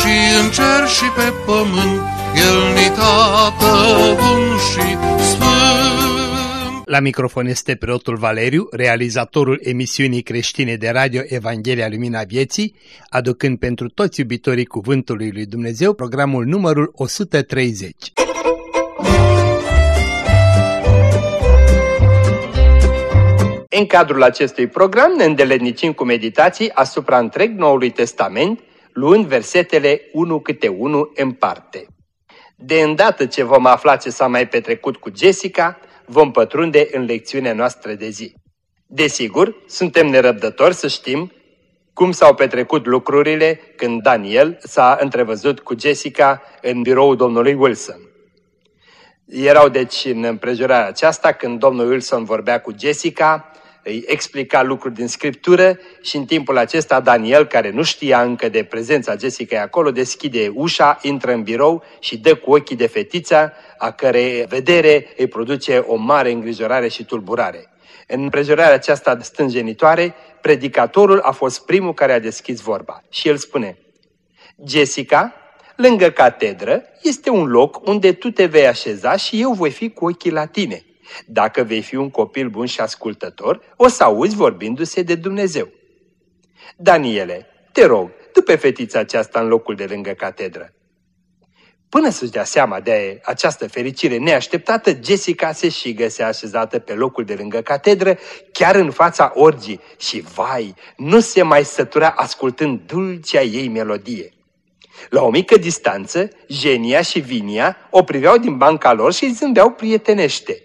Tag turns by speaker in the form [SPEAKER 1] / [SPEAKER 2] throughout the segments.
[SPEAKER 1] și în cer și pe pământ, El ni tată bun și sfânt.
[SPEAKER 2] La microfon este preotul Valeriu, realizatorul emisiunii creștine de radio Evanghelia Lumina Vieții, aducând pentru toți iubitorii Cuvântului Lui Dumnezeu programul numărul 130. În cadrul acestui program ne îndeletnicim cu meditații asupra întreg Noului Testament, luând versetele unul câte unul în parte. De îndată ce vom afla ce s-a mai petrecut cu Jessica, vom pătrunde în lecțiunea noastră de zi. Desigur, suntem nerăbdători să știm cum s-au petrecut lucrurile când Daniel s-a întrevăzut cu Jessica în biroul domnului Wilson. Erau deci în împrejurarea aceasta când domnul Wilson vorbea cu Jessica, îi explica lucruri din Scriptură și în timpul acesta Daniel, care nu știa încă de prezența Jessica acolo, deschide ușa, intră în birou și dă cu ochii de fetița, a cărei vedere îi produce o mare îngrijorare și tulburare. În împrejurarea aceasta stânjenitoare, predicatorul a fost primul care a deschis vorba și el spune Jessica, lângă catedră, este un loc unde tu te vei așeza și eu voi fi cu ochii la tine. Dacă vei fi un copil bun și ascultător, o să auzi vorbindu-se de Dumnezeu. Daniele, te rog, du pe fetița aceasta în locul de lângă catedră. Până să-și dea seama de această fericire neașteptată, Jessica se și găsea așezată pe locul de lângă catedră, chiar în fața orgii și, vai, nu se mai sătura ascultând dulcea ei melodie. La o mică distanță, Genia și Vinia o priveau din banca lor și îi zâmbeau prietenește.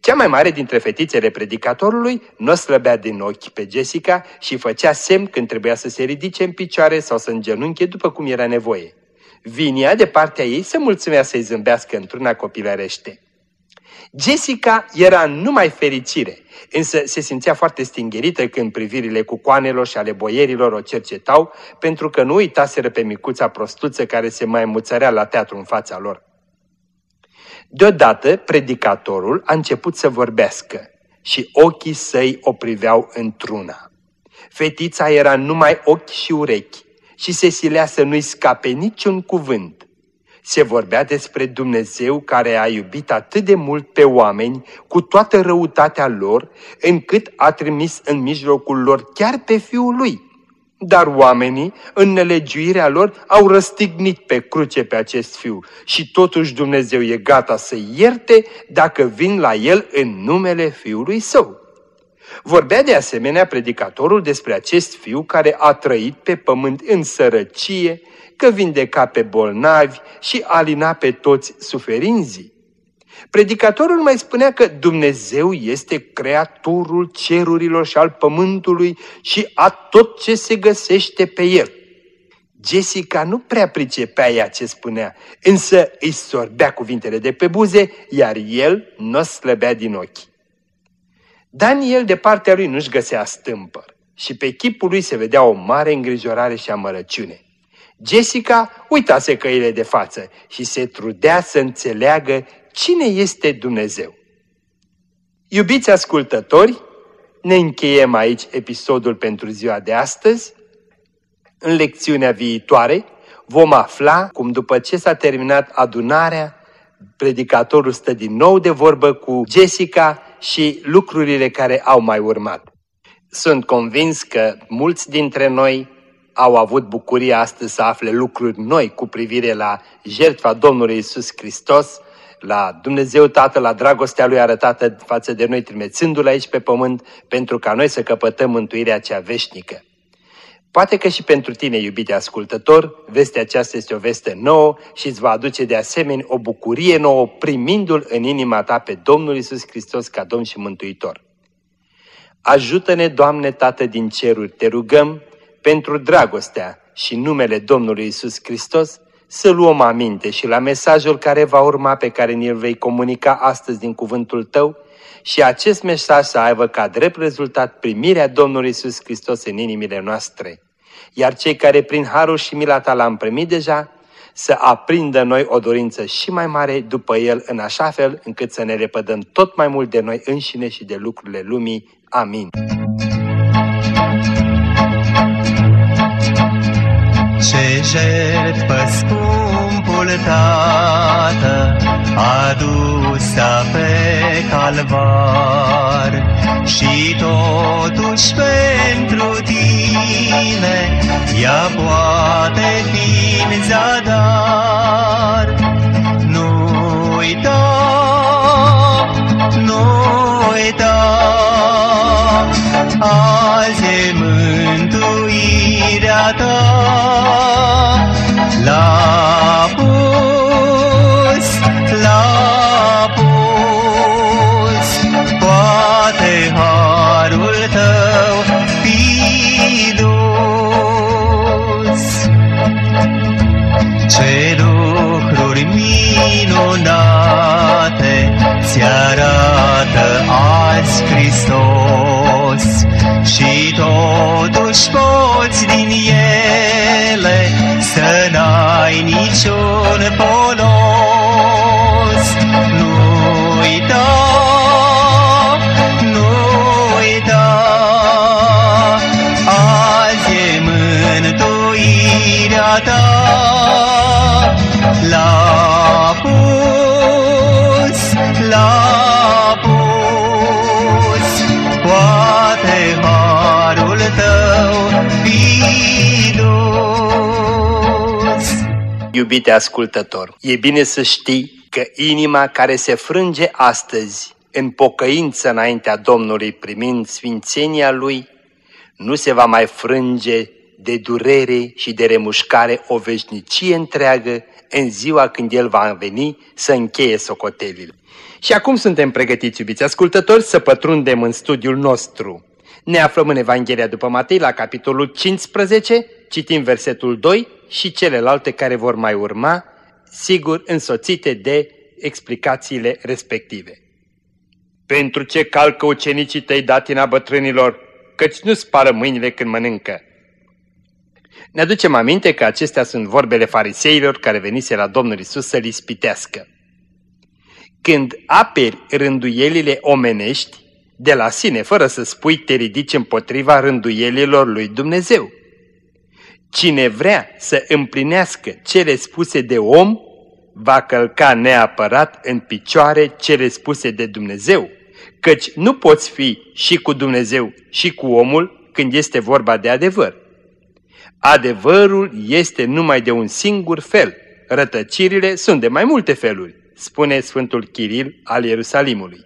[SPEAKER 2] Cea mai mare dintre fetițele predicatorului nu slăbea din ochi pe Jessica și făcea semn când trebuia să se ridice în picioare sau să îngenunche după cum era nevoie. Vinia, de partea ei, se mulțumea să-i zâmbească într-una copilărește. Jessica era numai fericire, însă se simțea foarte stingerită când privirile cu coanelor și ale boierilor o cercetau, pentru că nu uitaseră pe micuța prostuță care se mai muțărea la teatru în fața lor. Deodată, predicatorul a început să vorbească și ochii săi o priveau într-una. Fetița era numai ochi și urechi și se silea să nu-i scape niciun cuvânt. Se vorbea despre Dumnezeu care a iubit atât de mult pe oameni cu toată răutatea lor, încât a trimis în mijlocul lor chiar pe Fiul Lui, dar oamenii, în nelegiuirea lor, au răstignit pe cruce pe acest fiu și totuși Dumnezeu e gata să ierte dacă vin la el în numele fiului său. Vorbea de asemenea predicatorul despre acest fiu care a trăit pe pământ în sărăcie, că vindeca pe bolnavi și alina pe toți suferinzii. Predicatorul mai spunea că Dumnezeu este creatorul cerurilor și al pământului și a tot ce se găsește pe el. Jessica nu prea pricepea ea ce spunea, însă îi sorbea cuvintele de pe buze, iar el nu slăbea din ochi. Daniel de partea lui nu-și găsea stâmpăr și pe chipul lui se vedea o mare îngrijorare și amărăciune. Jessica uitase căile de față și se trudea să înțeleagă Cine este Dumnezeu? Iubiți ascultători, ne încheiem aici episodul pentru ziua de astăzi. În lecțiunea viitoare vom afla cum după ce s-a terminat adunarea, predicatorul stă din nou de vorbă cu Jessica și lucrurile care au mai urmat. Sunt convins că mulți dintre noi au avut bucuria astăzi să afle lucruri noi cu privire la jertfa Domnului Isus Hristos, la Dumnezeu Tatăl, la dragostea Lui arătată față de noi, trimețându-L aici pe pământ, pentru ca noi să căpătăm mântuirea cea veșnică. Poate că și pentru tine, iubite ascultător, vestea aceasta este o veste nouă și îți va aduce de asemenea o bucurie nouă primindu-L în inima ta pe Domnul Isus Hristos ca Domn și Mântuitor. Ajută-ne, Doamne Tată din ceruri, te rugăm, pentru dragostea și numele Domnului Isus Hristos, să luăm aminte și la mesajul care va urma pe care ni-l vei comunica astăzi din cuvântul tău și acest mesaj să aibă ca drept rezultat primirea Domnului Isus Hristos în inimile noastre. Iar cei care prin harul și mila ta l-am primit deja, să aprindă noi o dorință și mai mare după El în așa fel încât să ne repădăm tot mai mult de noi înșine și de lucrurile lumii. Amin.
[SPEAKER 3] Ce jertfă scumpul Tată adusă pe calvar și totuși pentru tine ea poate fi în zadar. Uita, azi e mântuirea ta. La pus, la pus, poate harul tău fi dus. Ce lucruri minunate ți arată azi Hristos și totuși poți din ele să n-ai niciun folos.
[SPEAKER 2] Iubite ascultător, e bine să știi că inima care se frânge astăzi în pocăință înaintea Domnului primind sfințenia Lui, nu se va mai frânge de durere și de remușcare o veșnicie întreagă în ziua când El va veni să încheie socotelile. Și acum suntem pregătiți, iubiți ascultători, să pătrundem în studiul nostru. Ne aflăm în Evanghelia după Matei la capitolul 15, citim versetul 2 și celelalte care vor mai urma, sigur însoțite de explicațiile respective. Pentru ce calcă ucenicii tăi datina bătrânilor, căci nu spară mâinile când mănâncă? Ne aducem aminte că acestea sunt vorbele fariseilor care venise la Domnul Isus să-L ispitească. Când aperi rânduielile omenești, de la sine, fără să spui, te ridici împotriva rânduielilor lui Dumnezeu. Cine vrea să împlinească cele spuse de om, va călca neapărat în picioare cele spuse de Dumnezeu, căci nu poți fi și cu Dumnezeu și cu omul când este vorba de adevăr. Adevărul este numai de un singur fel, rătăcirile sunt de mai multe feluri, spune Sfântul Chiril al Ierusalimului.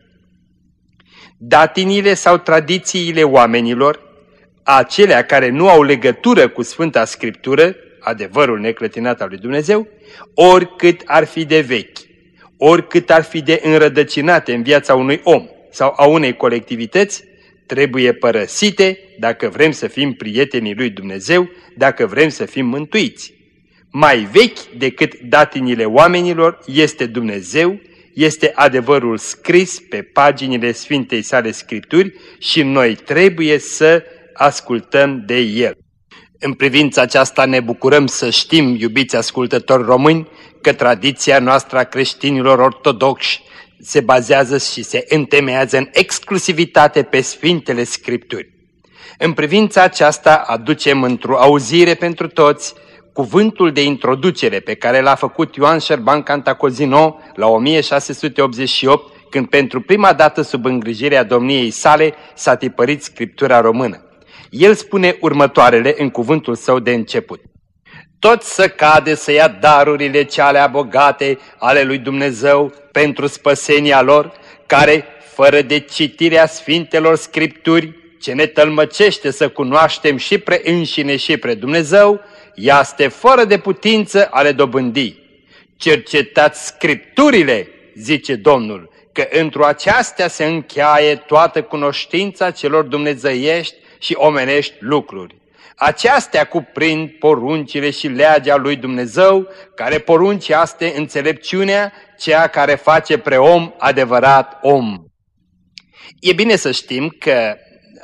[SPEAKER 2] Datinile sau tradițiile oamenilor, acelea care nu au legătură cu Sfânta Scriptură, adevărul neclătinat al lui Dumnezeu, oricât ar fi de vechi, oricât ar fi de înrădăcinate în viața unui om sau a unei colectivități, trebuie părăsite dacă vrem să fim prietenii lui Dumnezeu, dacă vrem să fim mântuiți. Mai vechi decât datinile oamenilor este Dumnezeu, este adevărul scris pe paginile Sfintei sale Scripturi și noi trebuie să ascultăm de el. În privința aceasta ne bucurăm să știm, iubiți ascultători români, că tradiția noastră a creștinilor ortodoxi se bazează și se întemeiază în exclusivitate pe Sfintele Scripturi. În privința aceasta aducem într-o auzire pentru toți cuvântul de introducere pe care l-a făcut Ioan Șerban Cantacozino la 1688, când pentru prima dată sub îngrijirea domniei sale s-a tipărit Scriptura română. El spune următoarele în cuvântul său de început. Toți să cade să ia darurile cele bogate ale lui Dumnezeu pentru spăsenia lor, care, fără de citirea Sfintelor Scripturi, ce ne tălmăcește să cunoaștem și pre înșine și pre Dumnezeu, este fără de putință ale dobândii. Cercetați Scripturile, zice Domnul, că într-o aceastea se încheie toată cunoștința celor dumnezeiești și omenești lucruri. Aceastea cuprind poruncile și legea lui Dumnezeu, care porunci aste înțelepciunea, cea care face pre om adevărat om. E bine să știm că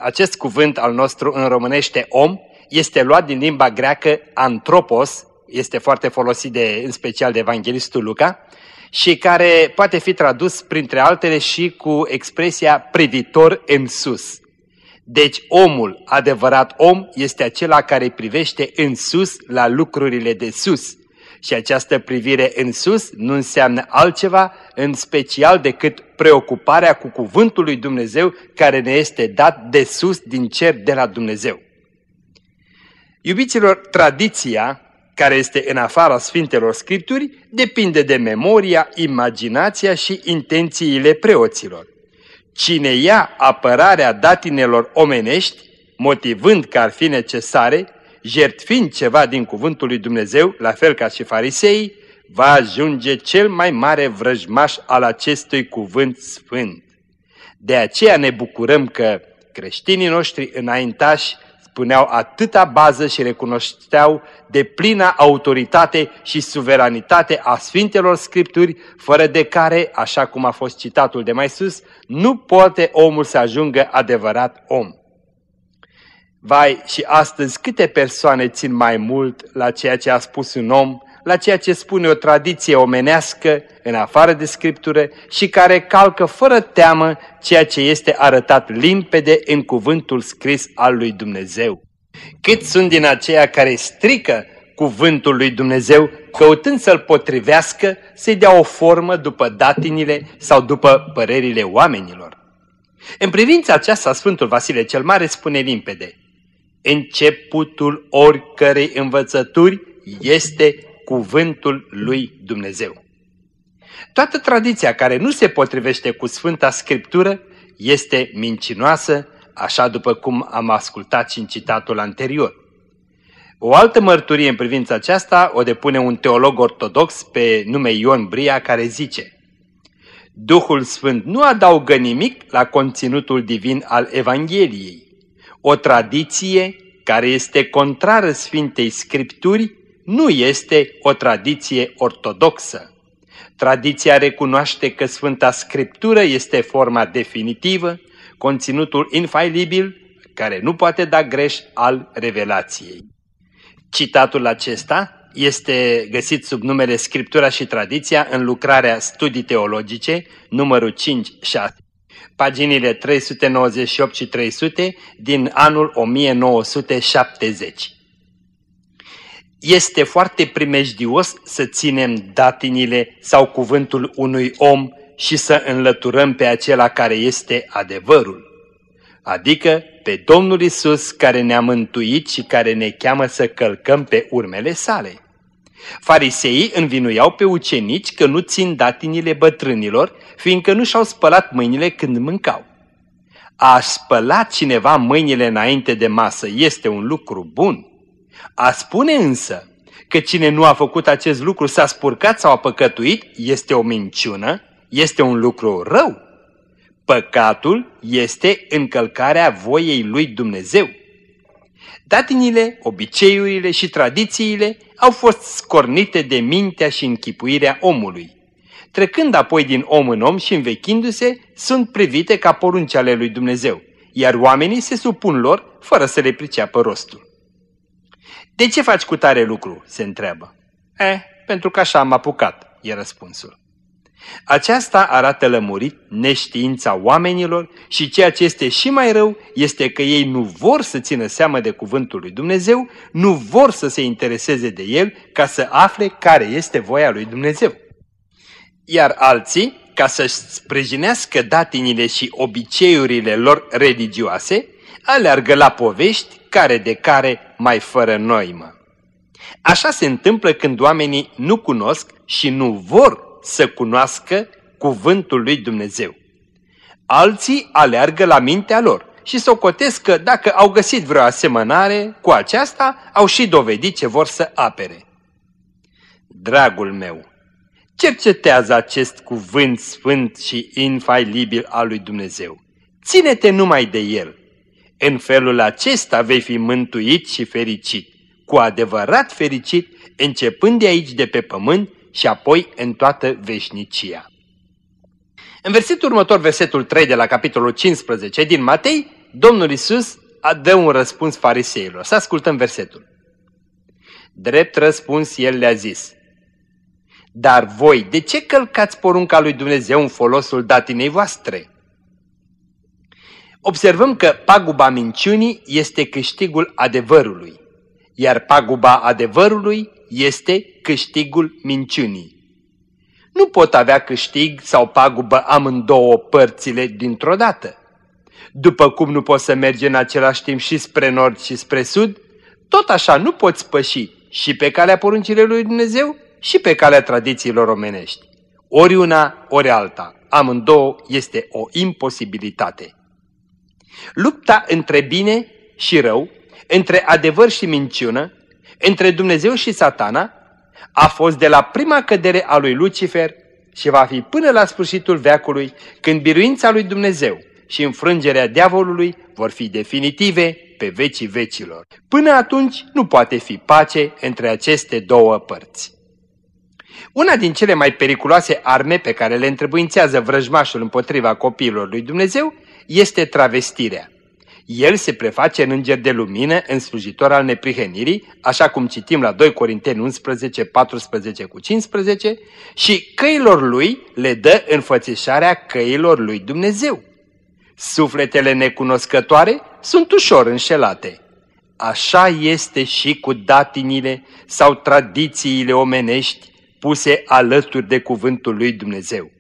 [SPEAKER 2] acest cuvânt al nostru în românește om este luat din limba greacă antropos, este foarte folosit de, în special de evanghelistul Luca, și care poate fi tradus printre altele și cu expresia privitor în sus. Deci omul, adevărat om, este acela care privește în sus la lucrurile de sus. Și această privire în sus nu înseamnă altceva în special decât preocuparea cu cuvântul lui Dumnezeu care ne este dat de sus din cer de la Dumnezeu. Iubiților, tradiția care este în afara Sfintelor Scripturi depinde de memoria, imaginația și intențiile preoților. Cine ia apărarea datinelor omenești, motivând că ar fi necesare, jertfind ceva din cuvântul lui Dumnezeu, la fel ca și farisei, va ajunge cel mai mare vrăjmaș al acestui cuvânt sfânt. De aceea ne bucurăm că creștinii noștri înaintași spuneau atâta bază și recunoșteau de plina autoritate și suveranitate a Sfintelor Scripturi, fără de care, așa cum a fost citatul de mai sus, nu poate omul să ajungă adevărat om. Vai, și astăzi câte persoane țin mai mult la ceea ce a spus un om la ceea ce spune o tradiție omenească în afară de Scriptură și care calcă fără teamă ceea ce este arătat limpede în cuvântul scris al lui Dumnezeu. Cât sunt din aceia care strică cuvântul lui Dumnezeu, căutând să-l potrivească, să-i dea o formă după datinile sau după părerile oamenilor. În privința aceasta, Sfântul Vasile cel Mare spune limpede, Începutul oricărei învățături este cuvântul lui Dumnezeu. Toată tradiția care nu se potrivește cu Sfânta Scriptură este mincinoasă, așa după cum am ascultat și în citatul anterior. O altă mărturie în privința aceasta o depune un teolog ortodox pe nume Ion Bria care zice Duhul Sfânt nu adaugă nimic la conținutul divin al Evangheliei. O tradiție care este contrară Sfintei Scripturi nu este o tradiție ortodoxă. Tradiția recunoaște că Sfânta Scriptură este forma definitivă, conținutul infailibil, care nu poate da greș al revelației. Citatul acesta este găsit sub numele Scriptura și Tradiția în lucrarea Studii Teologice, numărul 5-6, paginile 398 și 300 din anul 1970. Este foarte primejdios să ținem datinile sau cuvântul unui om și să înlăturăm pe acela care este adevărul. Adică pe Domnul Isus care ne-a mântuit și care ne cheamă să călcăm pe urmele sale. Fariseii învinuiau pe ucenici că nu țin datinile bătrânilor, fiindcă nu și-au spălat mâinile când mâncau. A spăla cineva mâinile înainte de masă este un lucru bun. A spune însă că cine nu a făcut acest lucru s-a spurcat sau a păcătuit este o minciună, este un lucru rău. Păcatul este încălcarea voiei lui Dumnezeu. Datinile, obiceiurile și tradițiile au fost scornite de mintea și închipuirea omului. Trecând apoi din om în om și învechindu-se, sunt privite ca porunci ale lui Dumnezeu, iar oamenii se supun lor fără să le priceapă rostul. De ce faci cu tare lucru?" se întreabă. Eh, pentru că așa am apucat," e răspunsul. Aceasta arată lămurit neștiința oamenilor și ceea ce este și mai rău este că ei nu vor să țină seamă de cuvântul lui Dumnezeu, nu vor să se intereseze de el ca să afle care este voia lui Dumnezeu. Iar alții, ca să-și sprijinească datinile și obiceiurile lor religioase, aleargă la povești care de care mai fără noimă. Așa se întâmplă când oamenii nu cunosc și nu vor să cunoască cuvântul lui Dumnezeu. Alții aleargă la mintea lor și socotesc că dacă au găsit vreo asemănare cu aceasta, au și dovedit ce vor să apere. Dragul meu, cercetează acest cuvânt sfânt și infailibil al lui Dumnezeu. Ține-te numai de el În felul acesta vei fi mântuit și fericit, cu adevărat fericit, începând de aici de pe pământ și apoi în toată veșnicia. În versetul următor, versetul 3 de la capitolul 15 din Matei, Domnul Isus dă un răspuns fariseilor. Să ascultăm versetul. Drept răspuns, el le-a zis, Dar voi, de ce călcați porunca lui Dumnezeu în folosul datinei voastre? Observăm că paguba minciunii este câștigul adevărului, iar paguba adevărului este câștigul minciunii. Nu pot avea câștig sau pagubă amândouă părțile dintr-o dată. După cum nu poți să mergi în același timp și spre nord și spre sud, tot așa nu poți păși și pe calea poruncilor lui Dumnezeu și pe calea tradițiilor omenești. Ori una, ori alta. Amândouă este o imposibilitate. Lupta între bine și rău, între adevăr și minciună, între Dumnezeu și satana, a fost de la prima cădere a lui Lucifer și va fi până la sfârșitul veacului, când biruința lui Dumnezeu și înfrângerea diavolului vor fi definitive pe vecii vecilor. Până atunci nu poate fi pace între aceste două părți. Una din cele mai periculoase arme pe care le întrebuințează vrăjmașul împotriva copiilor lui Dumnezeu este travestirea. El se preface în înger de lumină, în slujitor al neprihănirii, așa cum citim la 2 Corinteni 11, 14 cu 15, și căilor lui le dă înfățișarea căilor lui Dumnezeu. Sufletele necunoscătoare sunt ușor înșelate. Așa este și cu datinile sau tradițiile omenești puse alături de cuvântul lui Dumnezeu.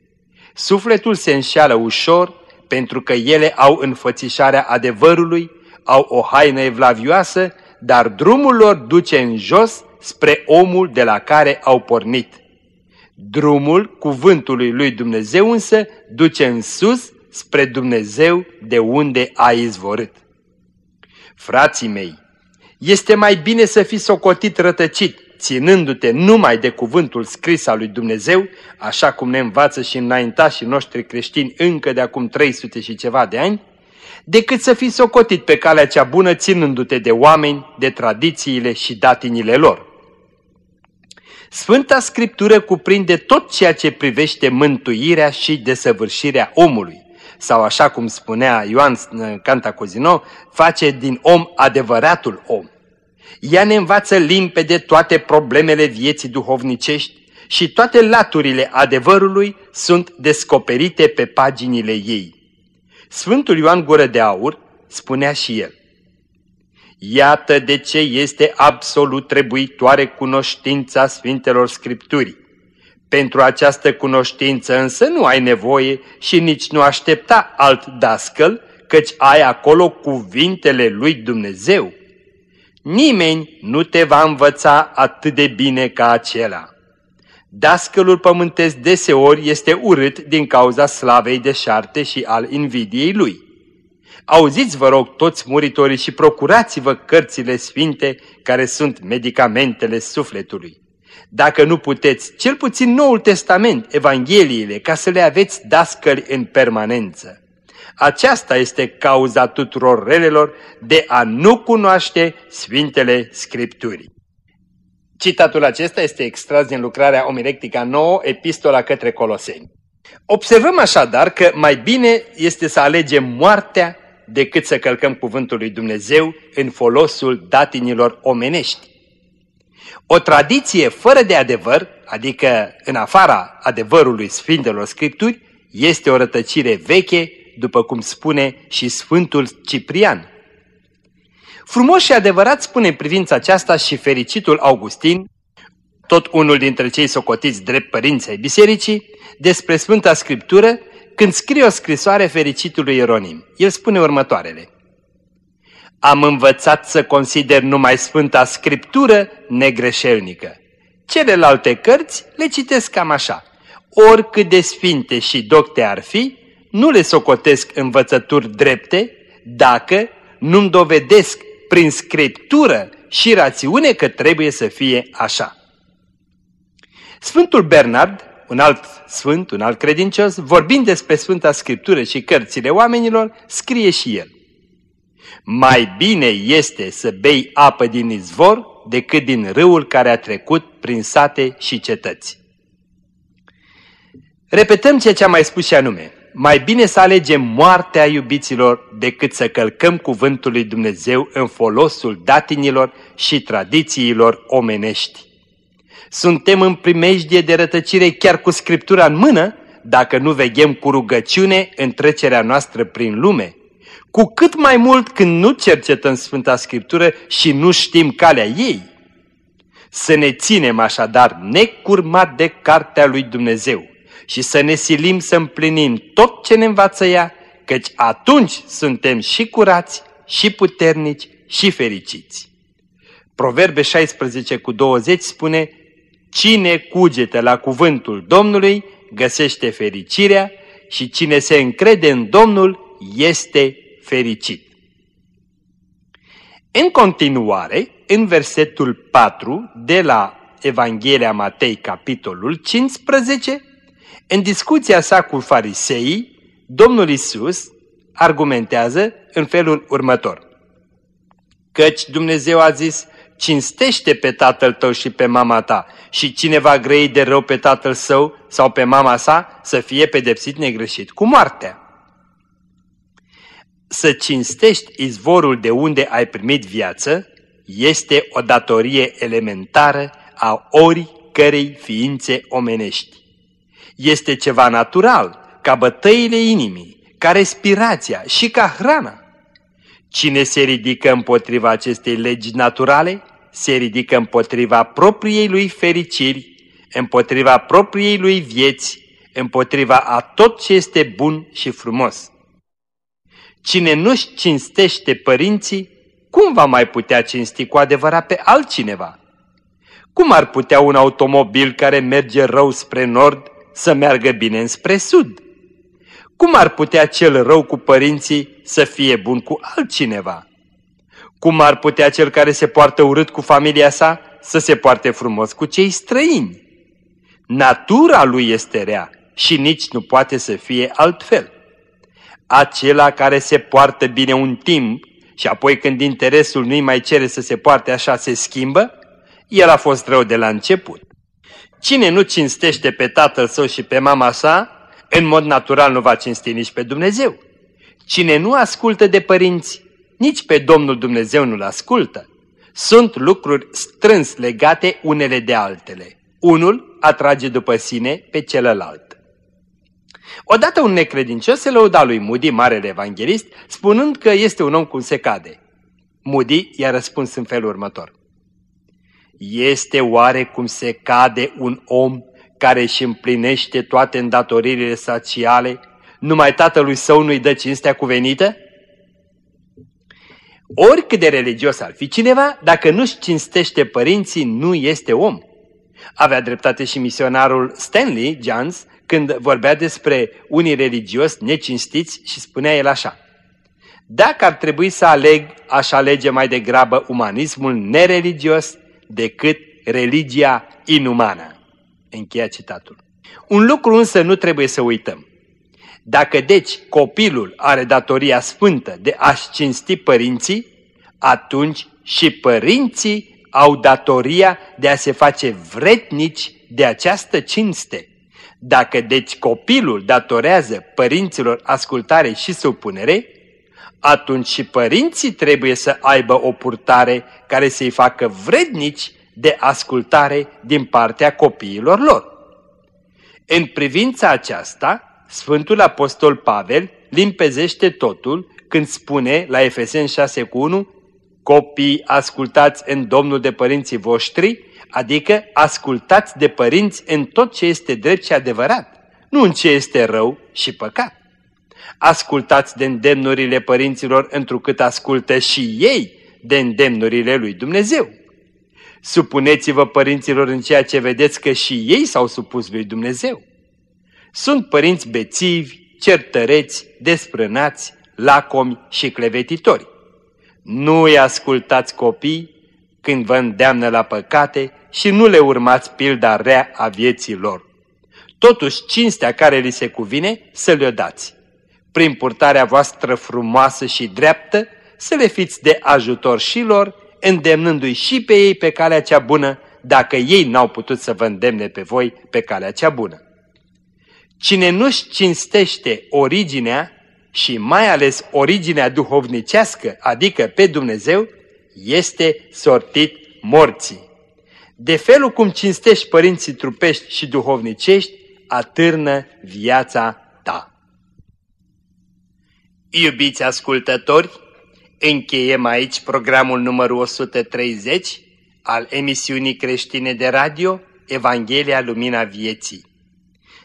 [SPEAKER 2] Sufletul se înșeală ușor pentru că ele au înfățișarea adevărului, au o haină evlavioasă, dar drumul lor duce în jos spre omul de la care au pornit. Drumul cuvântului lui Dumnezeu însă duce în sus spre Dumnezeu de unde a izvorât. Frații mei, este mai bine să fii socotit rătăcit, ținându-te numai de cuvântul scris al lui Dumnezeu, așa cum ne învață și înaintașii noștri creștini încă de acum 300 și ceva de ani, decât să fii socotit pe calea cea bună ținându-te de oameni, de tradițiile și datinile lor. Sfânta Scriptură cuprinde tot ceea ce privește mântuirea și desăvârșirea omului sau așa cum spunea Ioan Cantacuzino, face din om adevăratul om. Ea ne învață limpede toate problemele vieții duhovnicești și toate laturile adevărului sunt descoperite pe paginile ei. Sfântul Ioan Gură de Aur spunea și el, Iată de ce este absolut trebuitoare cunoștința Sfintelor Scripturii. Pentru această cunoștință însă nu ai nevoie și nici nu aștepta alt dascăl, căci ai acolo cuvintele lui Dumnezeu. Nimeni nu te va învăța atât de bine ca acela. Dascălul pământesc deseori este urât din cauza slavei de șarte și al invidiei lui. Auziți, vă rog, toți muritorii și procurați-vă cărțile sfinte care sunt medicamentele sufletului. Dacă nu puteți, cel puțin Noul Testament, Evangheliile, ca să le aveți dascăli în permanență. Aceasta este cauza tuturor relelor de a nu cunoaște Sfintele Scripturii. Citatul acesta este extras din lucrarea Omilectica 9, Epistola către Coloseni. Observăm așadar că mai bine este să alegem moartea decât să călcăm cuvântul lui Dumnezeu în folosul datinilor omenești. O tradiție fără de adevăr, adică în afara adevărului Sfintelor Scripturi, este o rătăcire veche, după cum spune și Sfântul Ciprian. Frumos și adevărat spune în privința aceasta și fericitul Augustin, tot unul dintre cei socotiți drept părinți ai bisericii, despre Sfânta Scriptură, când scrie o scrisoare fericitului Ieronim. El spune următoarele. Am învățat să consider numai Sfânta Scriptură negreșelnică. Celelalte cărți le citesc cam așa. Oricât de sfinte și docte ar fi, nu le socotesc învățături drepte dacă nu-mi dovedesc prin scriptură și rațiune că trebuie să fie așa. Sfântul Bernard, un alt sfânt, un alt credincios, vorbind despre Sfânta Scriptură și cărțile oamenilor, scrie și el. Mai bine este să bei apă din izvor decât din râul care a trecut prin sate și cetăți. Repetăm ceea ce am mai spus și anume. Mai bine să alegem moartea iubiților decât să călcăm cuvântul lui Dumnezeu în folosul datinilor și tradițiilor omenești. Suntem în primejdie de rătăcire chiar cu Scriptura în mână, dacă nu veghem cu rugăciune în trecerea noastră prin lume. Cu cât mai mult când nu cercetăm Sfânta Scriptură și nu știm calea ei. Să ne ținem așadar necurmat de cartea lui Dumnezeu și să ne silim să împlinim tot ce ne învață ea, căci atunci suntem și curați, și puternici, și fericiți. Proverbe 16 cu 20 spune, Cine cugete la cuvântul Domnului găsește fericirea și cine se încrede în Domnul este fericit. În continuare, în versetul 4 de la Evanghelia Matei, capitolul 15, în discuția sa cu fariseii, Domnul Isus argumentează în felul următor. Căci Dumnezeu a zis, cinstește pe tatăl tău și pe mama ta și cine va grăi de rău pe tatăl său sau pe mama sa să fie pedepsit negreșit cu moartea. Să cinstești izvorul de unde ai primit viață este o datorie elementară a oricărei ființe omenești. Este ceva natural, ca bătăile inimii, ca respirația și ca hrana. Cine se ridică împotriva acestei legi naturale, se ridică împotriva propriei lui fericiri, împotriva propriei lui vieți, împotriva a tot ce este bun și frumos. Cine nu-și cinstește părinții, cum va mai putea cinsti cu adevărat pe altcineva? Cum ar putea un automobil care merge rău spre nord să meargă bine înspre sud? Cum ar putea cel rău cu părinții să fie bun cu altcineva? Cum ar putea cel care se poartă urât cu familia sa să se poarte frumos cu cei străini? Natura lui este rea și nici nu poate să fie altfel. Acela care se poartă bine un timp și apoi când interesul nu-i mai cere să se poarte așa se schimbă, el a fost rău de la început. Cine nu cinstește pe tatăl său și pe mama sa, în mod natural nu va cinsti nici pe Dumnezeu. Cine nu ascultă de părinți, nici pe Domnul Dumnezeu nu-L ascultă. Sunt lucruri strâns legate unele de altele. Unul atrage după sine pe celălalt. Odată un necredincios se lăuda lui Moody, marele evanghelist, spunând că este un om cum se cade. Moody i-a răspuns în felul următor. Este oare cum se cade un om care își împlinește toate îndatoririle sociale, numai tatălui său nu-i dă cinstea cuvenită? Oricât de religios ar fi cineva, dacă nu-și cinstește părinții, nu este om. Avea dreptate și misionarul Stanley Jones când vorbea despre unii religioși necinstiți și spunea el așa. Dacă ar trebui să aleg, aș alege mai degrabă umanismul nereligios decât religia inumană. Încheia citatul. Un lucru însă nu trebuie să uităm. Dacă deci copilul are datoria sfântă de a-și cinsti părinții, atunci și părinții au datoria de a se face vretnici de această cinste. Dacă deci copilul datorează părinților ascultare și supunere, atunci și părinții trebuie să aibă o purtare care să-i facă vrednici de ascultare din partea copiilor lor. În privința aceasta, Sfântul Apostol Pavel limpezește totul când spune la Efeseni 6 cu 1 Copii, ascultați în Domnul de părinții voștri, adică ascultați de părinți în tot ce este drept și adevărat, nu în ce este rău și păcat. Ascultați de îndemnurile părinților întrucât ascultă și ei de îndemnurile lui Dumnezeu. Supuneți-vă părinților în ceea ce vedeți că și ei s-au supus lui Dumnezeu. Sunt părinți bețivi, certăreți, desprânați, lacomi și clevetitori. Nu îi ascultați copii când vă îndeamnă la păcate și nu le urmați pilda rea a vieții lor. Totuși, cinstea care li se cuvine să le-o dați. Prin purtarea voastră frumoasă și dreaptă, să le fiți de ajutor și lor, îndemnându-i și pe ei pe calea cea bună, dacă ei n-au putut să vă îndemne pe voi pe calea cea bună. Cine nu-și cinstește originea și mai ales originea duhovnicească, adică pe Dumnezeu, este sortit morții. De felul cum cinstești părinții trupești și duhovnicești, atârnă viața ta. Iubiți ascultători, încheiem aici programul numărul 130 al emisiunii creștine de radio Evanghelia Lumina Vieții.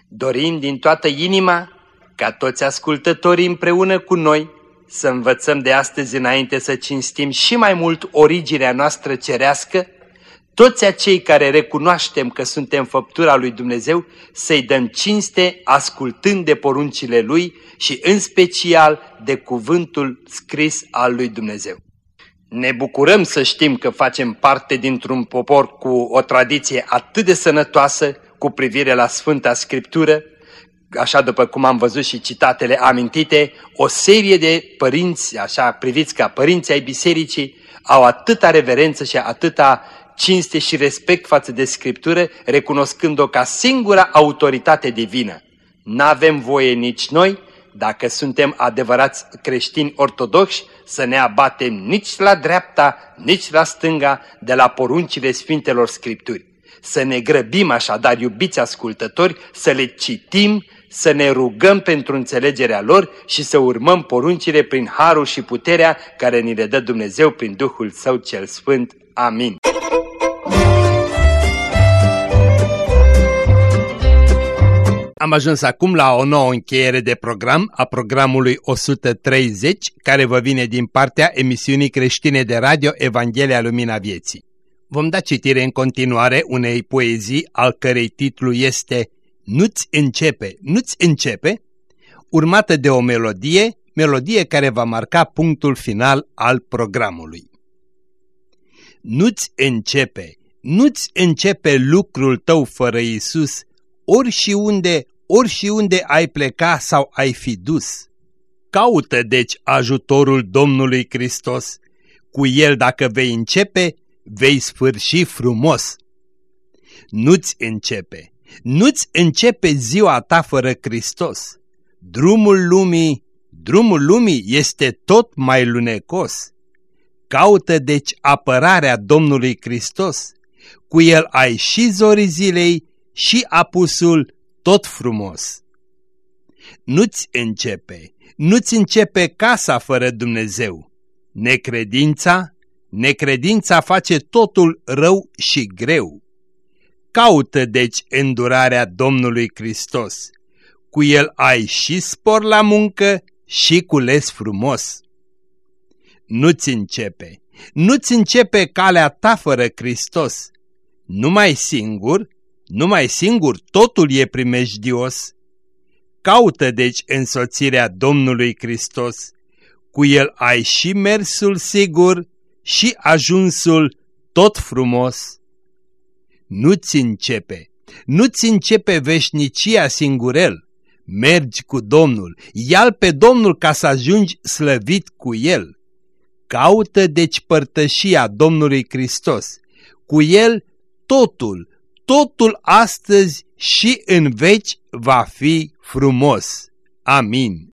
[SPEAKER 2] Dorim din toată inima ca toți ascultătorii împreună cu noi să învățăm de astăzi înainte să cinstim și mai mult originea noastră cerească, toți acei care recunoaștem că suntem făptura lui Dumnezeu, să-i dăm cinste ascultând de poruncile Lui și în special de cuvântul scris al lui Dumnezeu. Ne bucurăm să știm că facem parte dintr-un popor cu o tradiție atât de sănătoasă cu privire la Sfânta Scriptură, așa după cum am văzut și citatele amintite, o serie de părinți, așa priviți ca părinți ai bisericii, au atâta reverență și atâta cinste și respect față de Scriptură, recunoscând-o ca singura autoritate divină. N-avem voie nici noi, dacă suntem adevărați creștini ortodoxi, să ne abatem nici la dreapta, nici la stânga de la poruncile Sfintelor Scripturi. Să ne grăbim așadar, iubiți ascultători, să le citim, să ne rugăm pentru înțelegerea lor și să urmăm poruncile prin harul și puterea care ni le dă Dumnezeu prin Duhul Său cel Sfânt. Amin.
[SPEAKER 4] Am ajuns acum la o nouă încheiere de program a programului 130 care vă vine din partea emisiunii creștine de radio Evanghelia Lumina Vieții. Vom da citire în continuare unei poezii al cărei titlu este Nu-ți începe, nu-ți începe, urmată de o melodie, melodie care va marca punctul final al programului. Nu-ți începe, nu-ți începe lucrul tău fără Isus, ori și unde, ori și unde ai pleca sau ai fi dus. Caută deci ajutorul Domnului Hristos, cu El dacă vei începe, vei sfârși frumos. Nu-ți începe, nu-ți începe ziua ta fără Hristos. Drumul lumii, drumul lumii este tot mai lunecos. Caută deci apărarea Domnului Hristos, cu El ai și zorii zilei și apusul tot frumos. Nu-ți începe, nu-ți începe casa fără Dumnezeu. Necredința, necredința face totul rău și greu. Caută deci îndurarea Domnului Hristos. Cu el ai și spor la muncă și cules frumos. Nu-ți începe, nu-ți începe calea ta fără Hristos. Numai singur, numai singur totul e primejdios. Caută deci însoțirea Domnului Hristos, cu el ai și mersul sigur și ajunsul tot frumos. Nu-ți începe, nu-ți începe veșnicia singurel, mergi cu Domnul, ia pe Domnul ca să ajungi slăvit cu El. Caută deci părtășia Domnului Hristos, cu El totul, totul astăzi și în veci va fi frumos. Amin.